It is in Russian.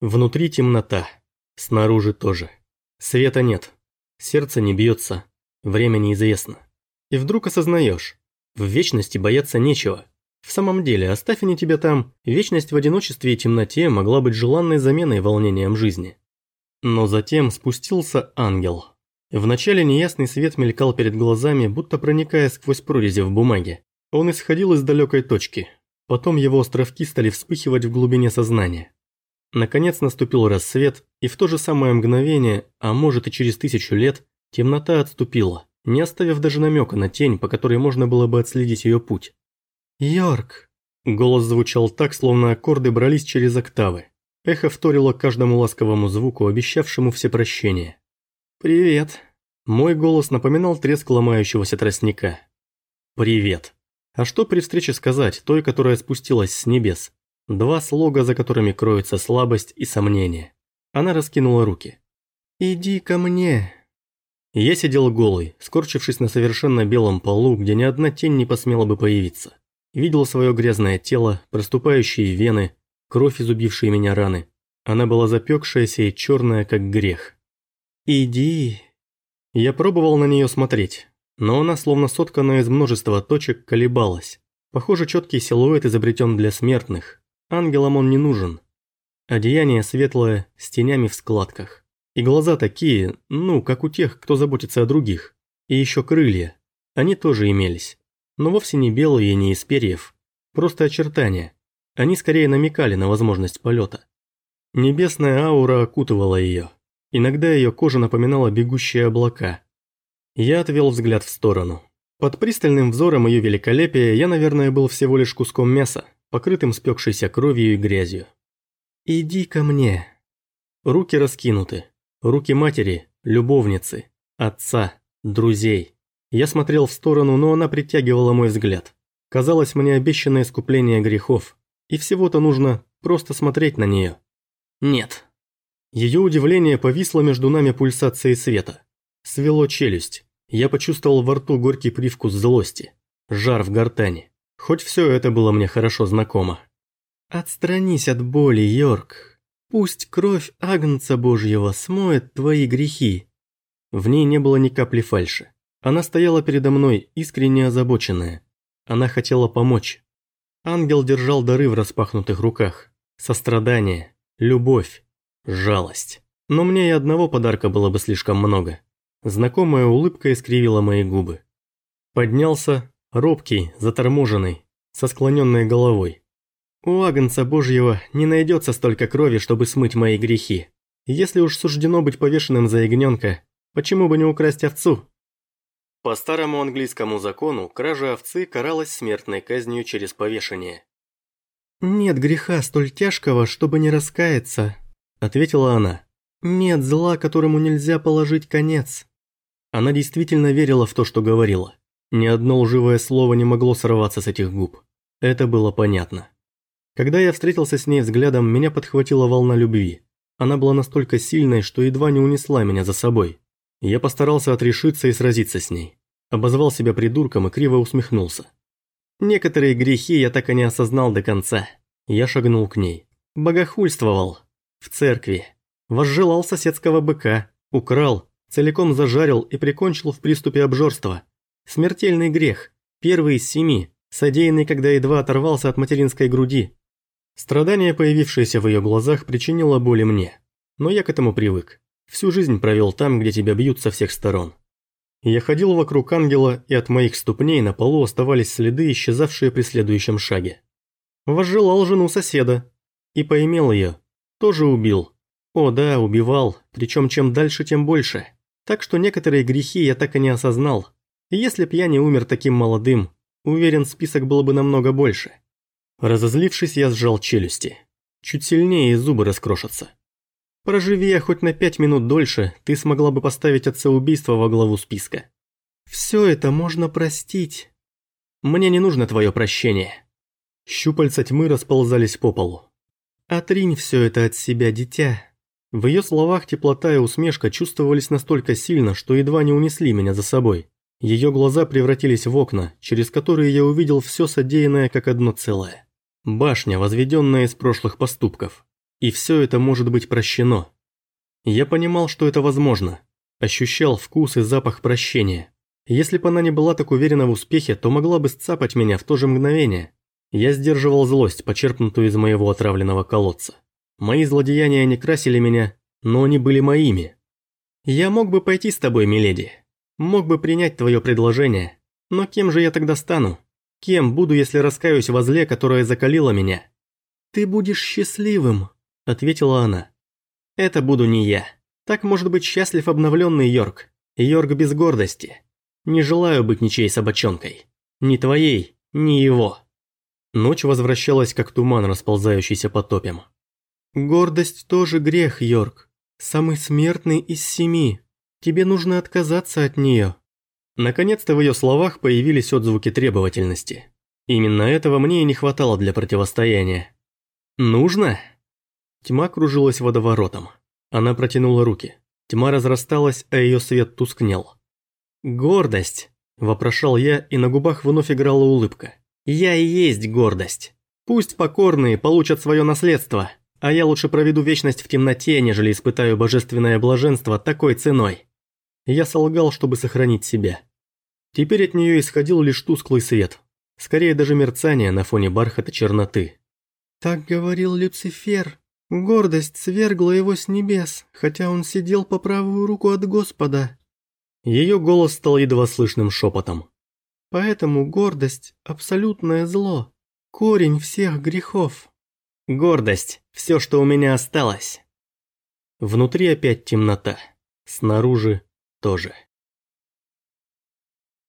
Внутри темнота. Снаружи тоже. Света нет. Сердце не бьется. Время неизвестно. И вдруг осознаешь. В вечности бояться нечего. В самом деле, оставь они тебя там, вечность в одиночестве и темноте могла быть желанной заменой волнением жизни. Но затем спустился ангел. Вначале неясный свет мелькал перед глазами, будто проникая сквозь прорези в бумаге. Он исходил из далекой точки. Потом его островки стали вспыхивать в глубине сознания. Наконец наступил рассвет, и в то же самое мгновение, а может и через тысячу лет, темнота отступила, не оставив даже намека на тень, по которой можно было бы отследить ее путь. «Йорк!» Голос звучал так, словно аккорды брались через октавы. Эхо вторило каждому ласковому звуку, обещавшему все прощения. «Привет!» Мой голос напоминал треск ломающегося тростника. «Привет!» А что при встрече сказать той, которая спустилась с небес? Два слога, за которыми кроется слабость и сомнение. Она раскинула руки. «Иди ко мне». Я сидел голый, скорчившись на совершенно белом полу, где ни одна тень не посмела бы появиться. Видел свое грязное тело, проступающие вены, кровь, изубившие меня раны. Она была запекшаяся и черная, как грех. «Иди». Я пробовал на нее смотреть, но она, словно сотканная из множества точек, колебалась. Похоже, четкий силуэт изобретен для смертных, Ангелам он не нужен. Одеяние светлое, с тенями в складках. И глаза такие, ну, как у тех, кто заботится о других. И еще крылья. Они тоже имелись. Но вовсе не белые и не из перьев. Просто очертания. Они скорее намекали на возможность полета. Небесная аура окутывала ее. Иногда ее кожа напоминала бегущие облака. Я отвел взгляд в сторону. Под пристальным взором ее великолепия я, наверное, был всего лишь куском мяса, покрытым спекшейся кровью и грязью. «Иди ко мне». Руки раскинуты. Руки матери, любовницы, отца, друзей. Я смотрел в сторону, но она притягивала мой взгляд. Казалось мне обещанное искупление грехов. И всего-то нужно просто смотреть на нее. Нет. Ее удивление повисло между нами пульсацией света. Свело челюсть. Я почувствовал во рту горький привкус злости. Жар в гортани. Хоть все это было мне хорошо знакомо. «Отстранись от боли, Йорк. Пусть кровь Агнца Божьего смоет твои грехи». В ней не было ни капли фальши. Она стояла передо мной, искренне озабоченная. Она хотела помочь. Ангел держал дары в распахнутых руках. Сострадание, любовь, жалость. Но мне и одного подарка было бы слишком много. Знакомая улыбка искривила мои губы. Поднялся, Робкий, заторможенный, со склоненной головой. У Агнца Божьего не найдется столько крови, чтобы смыть мои грехи. Если уж суждено быть повешенным за ягненка, почему бы не украсть овцу? По старому английскому закону, кража овцы каралась смертной казнью через повешение. «Нет греха столь тяжкого, чтобы не раскаяться», – ответила она. «Нет зла, которому нельзя положить конец». Она действительно верила в то, что говорила. Ни одно лживое слово не могло сорваться с этих губ. Это было понятно. Когда я встретился с ней взглядом, меня подхватила волна любви. Она была настолько сильной, что едва не унесла меня за собой. Я постарался отрешиться и сразиться с ней. Обозвал себя придурком и криво усмехнулся. Некоторые грехи я так и не осознал до конца. Я шагнул к ней. Богохульствовал. В церкви. Возжелал соседского быка. Украл. Целиком зажарил и прикончил в приступе обжорства. Смертельный грех, первый из семи, содеянный, когда едва оторвался от материнской груди. Страдание, появившееся в ее глазах, причинило боли мне. Но я к этому привык. Всю жизнь провел там, где тебя бьют со всех сторон. Я ходил вокруг ангела, и от моих ступней на полу оставались следы, исчезавшие при следующем шаге. Возжелал жену соседа. И поимел ее. Тоже убил. О да, убивал, причем чем дальше, тем больше. Так что некоторые грехи я так и не осознал, если б я не умер таким молодым, уверен, список было бы намного больше. Разозлившись, я сжал челюсти. Чуть сильнее и зубы раскрошатся. Проживи я хоть на пять минут дольше, ты смогла бы поставить отца убийства во главу списка. Все это можно простить. Мне не нужно твое прощение. Щупальца тьмы расползались по полу. Отринь все это от себя, дитя. В ее словах теплота и усмешка чувствовались настолько сильно, что едва не унесли меня за собой. Ее глаза превратились в окна, через которые я увидел все содеянное как одно целое. Башня, возведенная из прошлых поступков. И все это может быть прощено. Я понимал, что это возможно. Ощущал вкус и запах прощения. Если бы она не была так уверена в успехе, то могла бы сцапать меня в то же мгновение. Я сдерживал злость, почерпнутую из моего отравленного колодца. Мои злодеяния не красили меня, но они были моими. Я мог бы пойти с тобой, миледи. Мог бы принять твое предложение. Но кем же я тогда стану? Кем буду, если раскаюсь во зле, которое закалило меня? Ты будешь счастливым, ответила она. Это буду не я. Так может быть счастлив обновленный Йорк. Йорк без гордости. Не желаю быть ничьей собачонкой. Ни твоей, ни его. Ночь возвращалась, как туман, расползающийся по топям. Гордость тоже грех, Йорк. Самый смертный из семи. Тебе нужно отказаться от нее. Наконец-то в ее словах появились отзвуки требовательности. Именно этого мне и не хватало для противостояния. «Нужно?» Тьма кружилась водоворотом. Она протянула руки. Тьма разрасталась, а ее свет тускнел. «Гордость!» – вопрошал я, и на губах вновь играла улыбка. «Я и есть гордость. Пусть покорные получат свое наследство, а я лучше проведу вечность в темноте, нежели испытаю божественное блаженство такой ценой». Я солгал, чтобы сохранить себя. Теперь от нее исходил лишь тусклый свет, скорее даже мерцание на фоне бархата черноты. «Так говорил Люцифер. Гордость свергла его с небес, хотя он сидел по правую руку от Господа». Ее голос стал едва слышным шепотом. «Поэтому гордость – абсолютное зло, корень всех грехов». «Гордость – все, что у меня осталось». Внутри опять темнота, снаружи тоже.